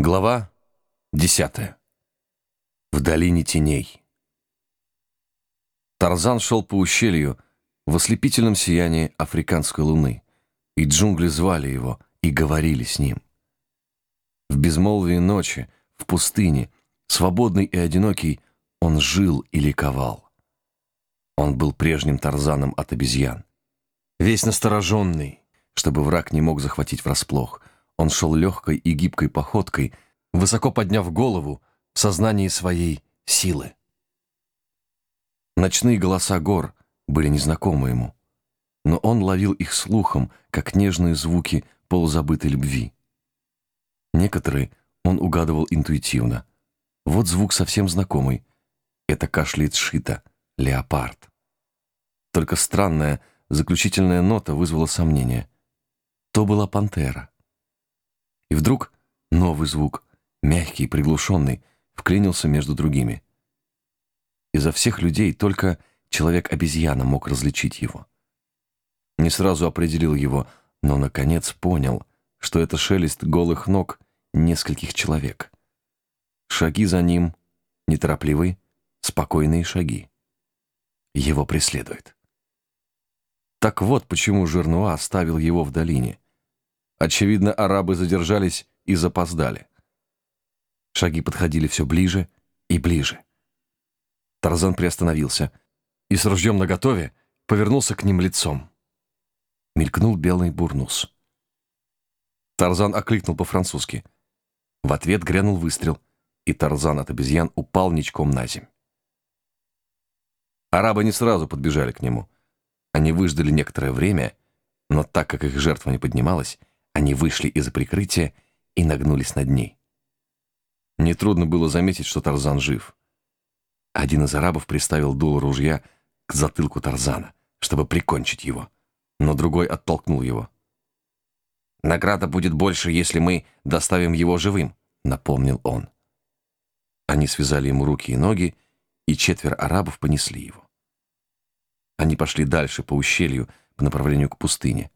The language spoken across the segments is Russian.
Глава 10. В долине теней. Тарзан шел по ущелью в ослепительном сиянии африканской луны, и джунгли звали его и говорили с ним. В безмолвии ночи, в пустыне, свободный и одинокий, он жил и ликовал. Он был прежним Тарзаном от обезьян. Весь настороженный, чтобы враг не мог захватить врасплох — он шел легкой и гибкой походкой, высоко подняв голову в сознании своей силы. Ночные голоса гор были незнакомы ему, но он ловил их слухом, как нежные звуки полузабытой любви. Некоторые он угадывал интуитивно. Вот звук совсем знакомый. Это кашляет Шита, леопард. Только странная заключительная нота вызвала сомнение. То была пантера. И вдруг новый звук, мягкий и приглушенный, вклинился между другими. Изо всех людей только человек-обезьяна мог различить его. Не сразу определил его, но, наконец, понял, что это шелест голых ног нескольких человек. Шаги за ним, неторопливые, спокойные шаги. Его преследует. Так вот почему Жернуа оставил его в долине — Очевидно, арабы задержались и запоздали. Шаги подходили все ближе и ближе. Тарзан приостановился и с ружьем наготове повернулся к ним лицом. Мелькнул белый бурнус. Тарзан окликнул по-французски. В ответ грянул выстрел, и Тарзан от обезьян упал ничком на земь. Арабы не сразу подбежали к нему. Они выждали некоторое время, но так как их жертва не поднималась, они вышли из-за прикрытия и нагнулись над ней. Нетрудно было заметить, что Тарзан жив. Один из арабов приставил дуло ружья к затылку Тарзана, чтобы прикончить его, но другой оттолкнул его. «Награда будет больше, если мы доставим его живым», — напомнил он. Они связали ему руки и ноги, и четверо арабов понесли его. Они пошли дальше по ущелью по направлению к пустыне,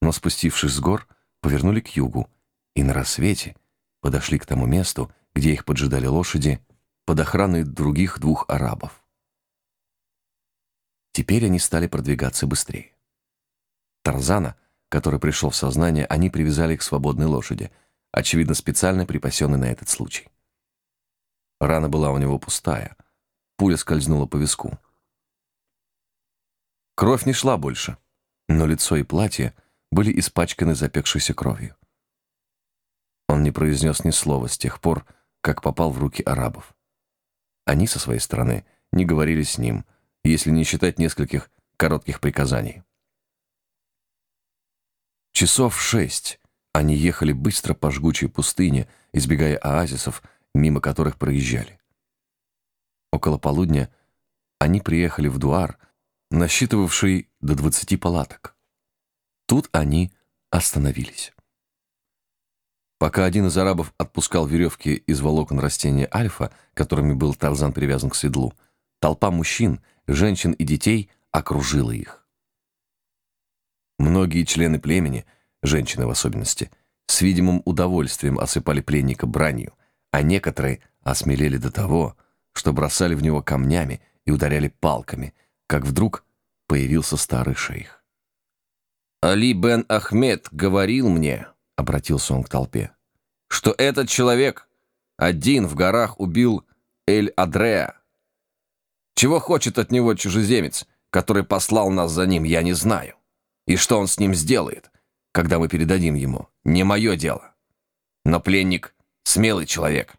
но спустившись с гор, повернули к югу и на рассвете подошли к тому месту, где их поджидали лошади под охраной других двух арабов. Теперь они стали продвигаться быстрее. Тарзана, который пришел в сознание, они привязали к свободной лошади, очевидно, специально припасенной на этот случай. Рана была у него пустая, пуля скользнула по виску. Кровь не шла больше, но лицо и платье были испачканы запекшейся кровью. Он не произнес ни слова с тех пор, как попал в руки арабов. Они, со своей стороны, не говорили с ним, если не считать нескольких коротких приказаний. Часов шесть они ехали быстро по жгучей пустыне, избегая оазисов, мимо которых проезжали. Около полудня они приехали в Дуар, насчитывавший до двадцати палаток. Тут они остановились. Пока один из арабов отпускал веревки из волокон растения альфа, которыми был Тарзан привязан к седлу, толпа мужчин, женщин и детей окружила их. Многие члены племени, женщины в особенности, с видимым удовольствием осыпали пленника бранью, а некоторые осмелели до того, что бросали в него камнями и ударяли палками, как вдруг появился старый шейх. «Али бен Ахмед говорил мне», — обратился он к толпе, «что этот человек один в горах убил Эль-Адреа. Чего хочет от него чужеземец, который послал нас за ним, я не знаю. И что он с ним сделает, когда мы передадим ему, не мое дело. Но пленник — смелый человек,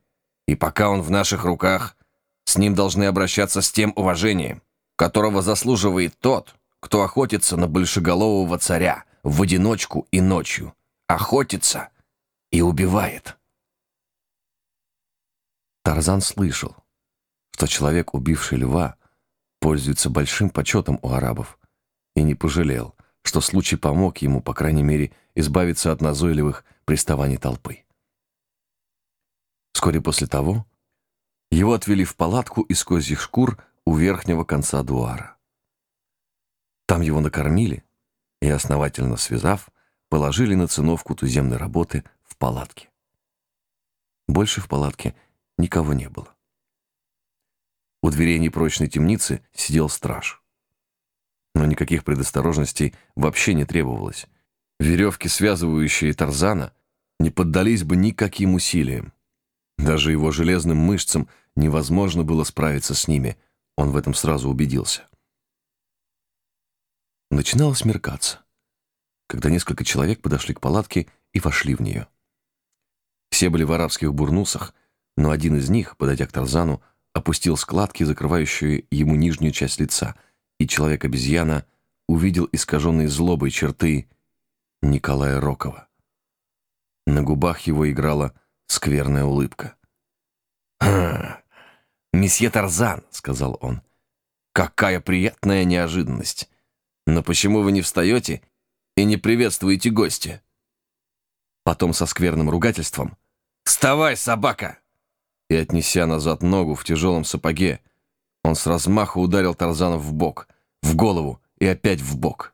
и пока он в наших руках, с ним должны обращаться с тем уважением, которого заслуживает тот, кто охотится на большеголового царя в одиночку и ночью, охотится и убивает. Тарзан слышал, что человек, убивший льва, пользуется большим почетом у арабов, и не пожалел, что случай помог ему, по крайней мере, избавиться от назойливых приставаний толпы. Вскоре после того его отвели в палатку из козьих шкур у верхнего конца дуара. Там его накормили и, основательно связав, положили на циновку туземной работы в палатке. Больше в палатке никого не было. У дверей непрочной темницы сидел страж. Но никаких предосторожностей вообще не требовалось. Веревки, связывающие Тарзана, не поддались бы никаким усилиям. Даже его железным мышцам невозможно было справиться с ними, он в этом сразу убедился. Начинало смеркаться, когда несколько человек подошли к палатке и вошли в нее. Все были в арабских бурнусах, но один из них, подойдя к Тарзану, опустил складки, закрывающие ему нижнюю часть лица, и человек-обезьяна увидел искаженные злобой черты Николая Рокова. На губах его играла скверная улыбка. «Ха, месье Тарзан», — сказал он, — «какая приятная неожиданность! Но почему вы не встаете и не приветствуете гостя?» Потом со скверным ругательством «Вставай, собака!» И, отнеся назад ногу в тяжелом сапоге, он с размаху ударил Тарзана в бок, в голову и опять в бок.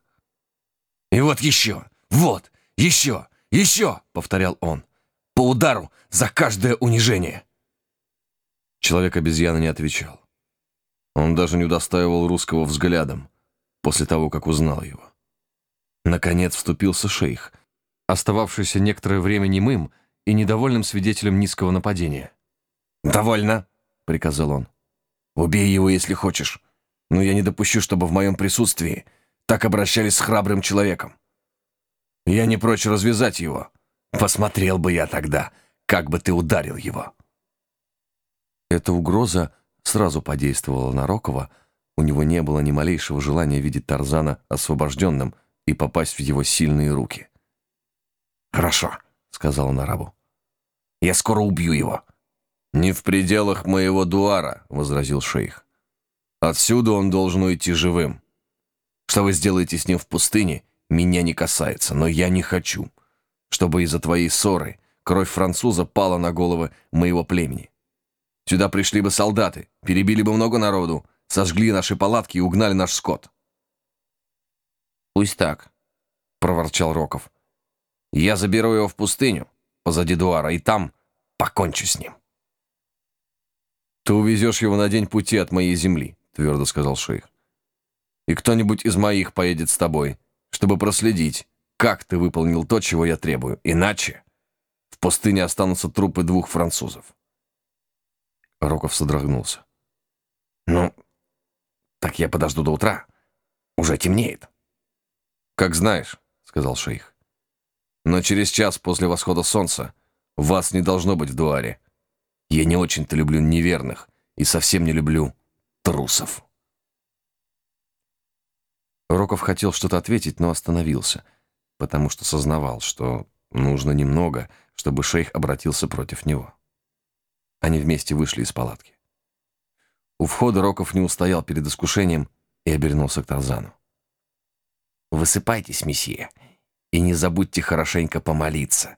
«И вот еще! Вот! Еще! Еще!» — повторял он. «По удару за каждое унижение!» Человек-обезьяна не отвечал. Он даже не удостаивал русского взглядом после того, как узнал его. Наконец вступился шейх, остававшийся некоторое время немым и недовольным свидетелем низкого нападения. «Довольно», — приказал он. «Убей его, если хочешь, но я не допущу, чтобы в моем присутствии так обращались с храбрым человеком. Я не прочь развязать его. Посмотрел бы я тогда, как бы ты ударил его». Эта угроза сразу подействовала на Рокова. У него не было ни малейшего желания видеть Тарзана освобожденным и попасть в его сильные руки. «Хорошо», — сказал он арабу. «Я скоро убью его». «Не в пределах моего дуара», — возразил шейх. «Отсюда он должен уйти живым. Что вы сделаете с ним в пустыне, меня не касается, но я не хочу, чтобы из-за твоей ссоры кровь француза пала на головы моего племени. Сюда пришли бы солдаты, перебили бы много народу, сожгли наши палатки и угнали наш скот». «Пусть так», — проворчал Роков. «Я заберу его в пустыню, позади Дуара, и там покончу с ним». «Ты увезешь его на день пути от моей земли», — твердо сказал шейх. «И кто-нибудь из моих поедет с тобой, чтобы проследить, как ты выполнил то, чего я требую. Иначе в пустыне останутся трупы двух французов». Роков содрогнулся. «Ну, так я подожду до утра. Уже темнеет». «Как знаешь», — сказал шейх. «Но через час после восхода солнца вас не должно быть в дуаре. Я не очень-то люблю неверных и совсем не люблю трусов». Роков хотел что-то ответить, но остановился, потому что сознавал, что нужно немного, чтобы шейх обратился против него. Они вместе вышли из палатки. У входа Роков не устоял перед искушением и обернулся к Тарзану. «Высыпайтесь, месье, и не забудьте хорошенько помолиться,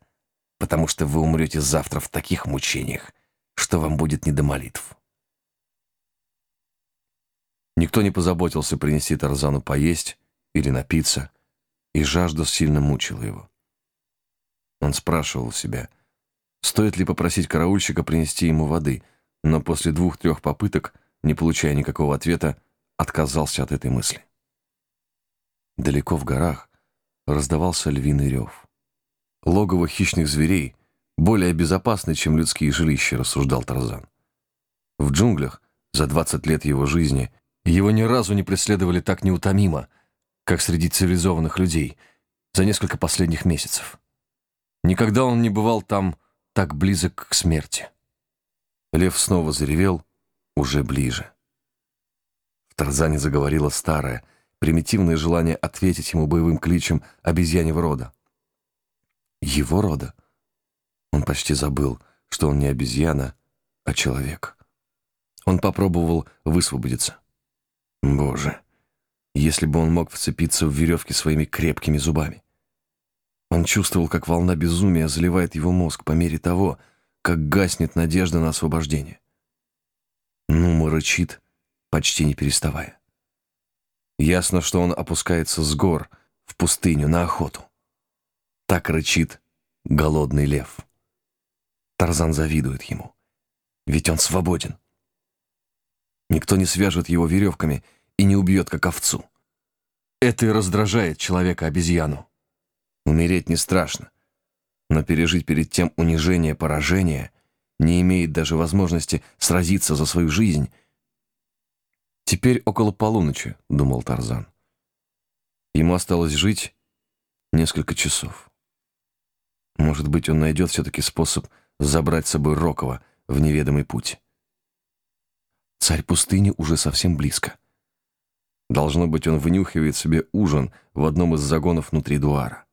потому что вы умрете завтра в таких мучениях, что вам будет не до молитв». Никто не позаботился принести Тарзану поесть или напиться, и жажда сильно мучила его. Он спрашивал себя — Стоит ли попросить караульщика принести ему воды, но после двух-трех попыток, не получая никакого ответа, отказался от этой мысли. Далеко в горах раздавался львиный рев. Логово хищных зверей более безопасны, чем людские жилища, рассуждал Тарзан. В джунглях за 20 лет его жизни его ни разу не преследовали так неутомимо, как среди цивилизованных людей за несколько последних месяцев. Никогда он не бывал там так близок к смерти. Лев снова заревел, уже ближе. В Тарзане заговорило старое, примитивное желание ответить ему боевым кличем обезьяньего рода. Его рода? Он почти забыл, что он не обезьяна, а человек. Он попробовал высвободиться. Боже, если бы он мог вцепиться в веревки своими крепкими зубами. Он чувствовал, как волна безумия заливает его мозг по мере того, как гаснет надежда на освобождение. Нума рычит, почти не переставая. Ясно, что он опускается с гор в пустыню на охоту. Так рычит голодный лев. Тарзан завидует ему. Ведь он свободен. Никто не свяжет его веревками и не убьет, как овцу. Это и раздражает человека-обезьяну. Умереть не страшно, но пережить перед тем унижение, поражение, не имеет даже возможности сразиться за свою жизнь. «Теперь около полуночи», — думал Тарзан. Ему осталось жить несколько часов. Может быть, он найдет все-таки способ забрать с собой Рокова в неведомый путь. Царь пустыни уже совсем близко. Должно быть, он вынюхивает себе ужин в одном из загонов внутри дуара.